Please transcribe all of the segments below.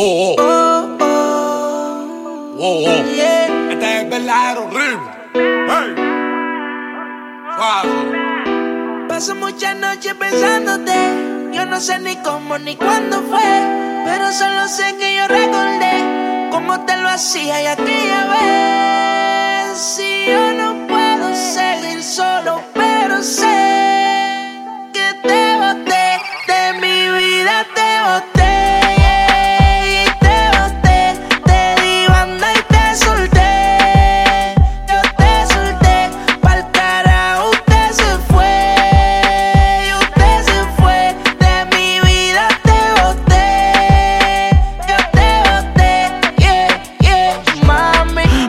Oh, oh. Oh, oh. Este es el verdadero ritmo. Hey. Suave. Paso muchas noches pensándote. Yo no sé ni cómo ni cuándo fue. Pero solo sé que yo recordé cómo te lo hacía y aquella vez. Si yo no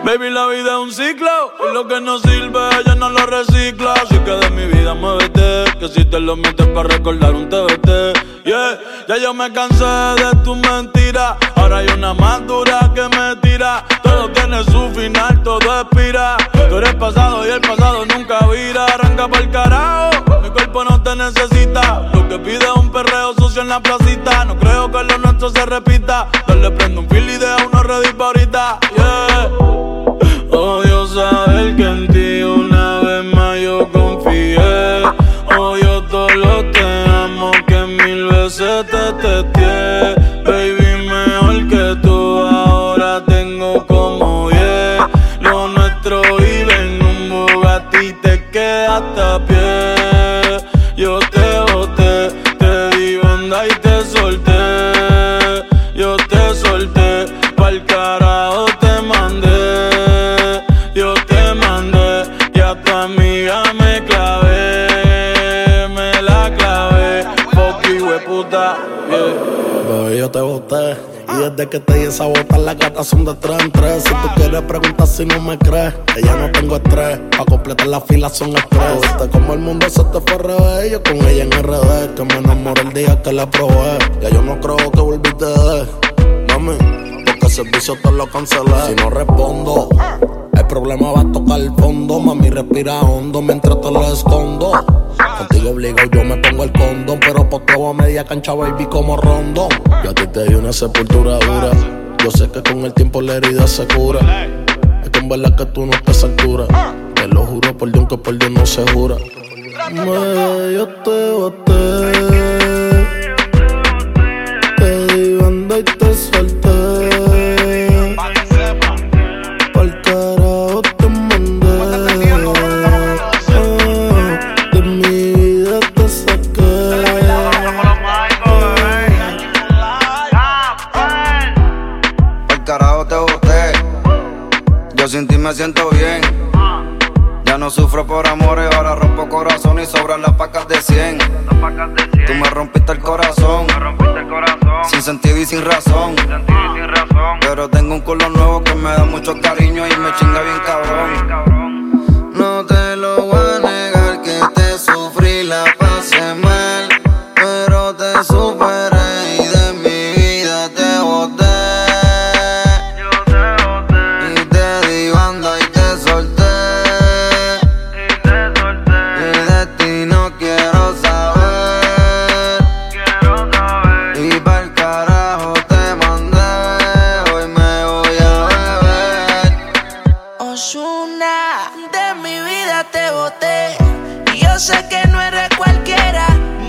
Baby, la vida es un ciclo y lo que no sirve ya no lo recicla. Así que de mi vida muévete, que si te lo metes para recordar un TBT. Yeah, ya yo me cansé de tu mentira. Ahora hay una más dura que me tira. Todo tiene su final, todo expira. Tú eres pasado y el pasado nunca vira. Arranca pa'l carajo, mi cuerpo no te necesita. Lo que pide es un perreo sucio en la placita. No creo que lo nuestro se repita. Dale prendo un fil y deja uno ready pa' ahorita. Yeah. Odio saber que en ti una vez más yo confié. Odio todo lo te amo que mil veces te testé. Baby, mejor que tú ahora tengo como diez. Lo nuestro vive en un Bugatti te quedaste a pie. Yo te boté, te di banda y te yo te boté. Y desde que te di esa bota, las gatas son de tres en tres. Si tú quieres preguntar si no me crees, que ya no tengo estrés. Pa' completar la fila son estrés. Viste como el mundo se te fue al revés. Yo con ella en RD, que me enamoré el día que la probé. Ya yo no creo que volviste de mami. Porque el servicio te lo cancelé. Si no respondo, el problema va a tocar el fondo. Mami, respira hondo mientras te lo escondo. Contigo obligado yo me pongo el condón, pero por a media cancha, baby, como rondón. Yo a ti te di una sepultura dura. Yo sé que con el tiempo la herida se cura. Es que en verdad que tú no estás a altura. Te lo juro por Dios que por Dios no se jura. Me, yo te boté. Carajo te boté. Yo sin ti me siento bien. Ya no sufro por amores, ahora rompo corazón y sobran las pacas de 100. Tú me rompiste el corazón. Sin sentido y sin razón. Pero tengo un culo nuevo que me da mucho cariño y me chinga bien cabrón.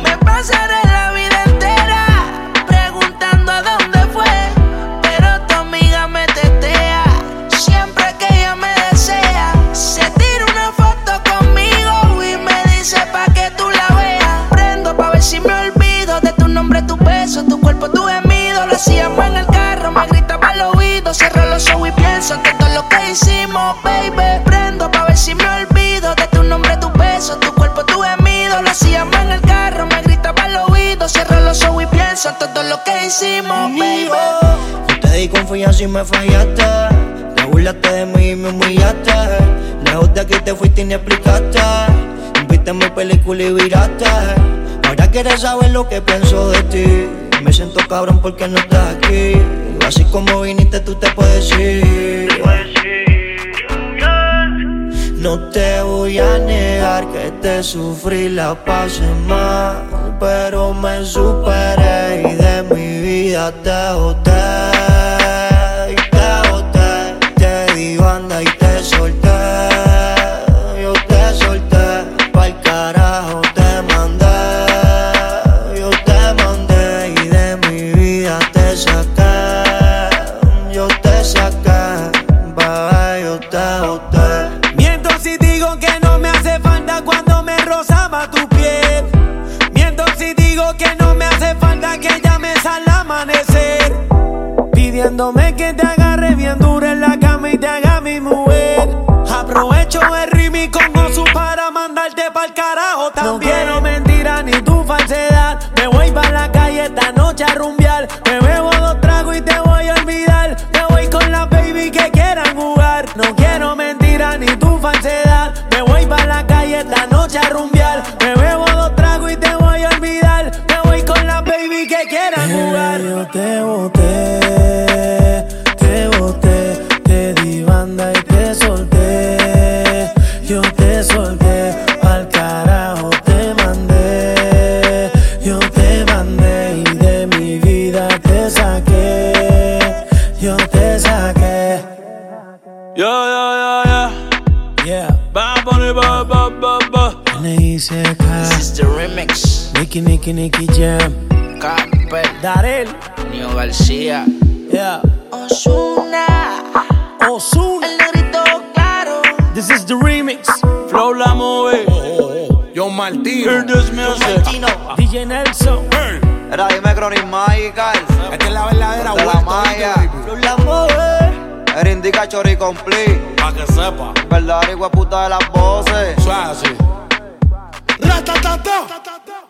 Me pasaré la vida entera preguntando a dónde fue. Pero tu amiga me tetea. Siempre que ella me desea, se tira una foto conmigo y me dice pa' que tú la veas. Prendo pa' ver si me olvido de tu nombre, tu beso, tu cuerpo, tu gemido. Lo hacíamos en el carro, me gritaba al oído. Cierro los ojos y pienso en todo lo que hicimos, baby. Prendo pa' confianza y me fallaste. Te burlaste de mí y me humillaste. Lejos de aquí te fuiste y ni explicaste. Viste mi película y viraste. Ahora quieres saber lo que pienso de ti. Me siento cabrón porque no estás aquí. Así como viniste, tú te puedes ir. No te voy a negar que te sufrí, la pasé mal, pero me superé y de mi vida te boté. Pidiéndome que te agarre bien duro en la cama y te haga mi mujer. Aprovecho el ritmo y con gozo para mandarte pa'l carajo también. No quiero mentira ni tu falsedad. Me voy pa' la calle esta noche a rumbear. Me bebo dos tragos y te voy a olvidar. Me voy con la baby que quieran jugar. No quiero mentira ni tu falsedad. Me voy pa' la calle esta noche a rumbear. Me bebo dos tragos y te voy a olvidar. Me voy con la baby que quieran jugar. Yo te This is the remix. Nicky, Nicky, Nicky Jam. Camper, Darel. Nio García. Yeah. Osuna, Ozuna. el negrito claro. This is the remix. Flow la movie. John Martino. Hear this music. DJ Nelson. Era dime Chronic Magical. Esta es la verdadera De la vuelta, malla. ¿viste, baby? La mueve. Era indica chori complete. Pa' que sepa. Verdadera puta de las voces. Es así. Ratatata.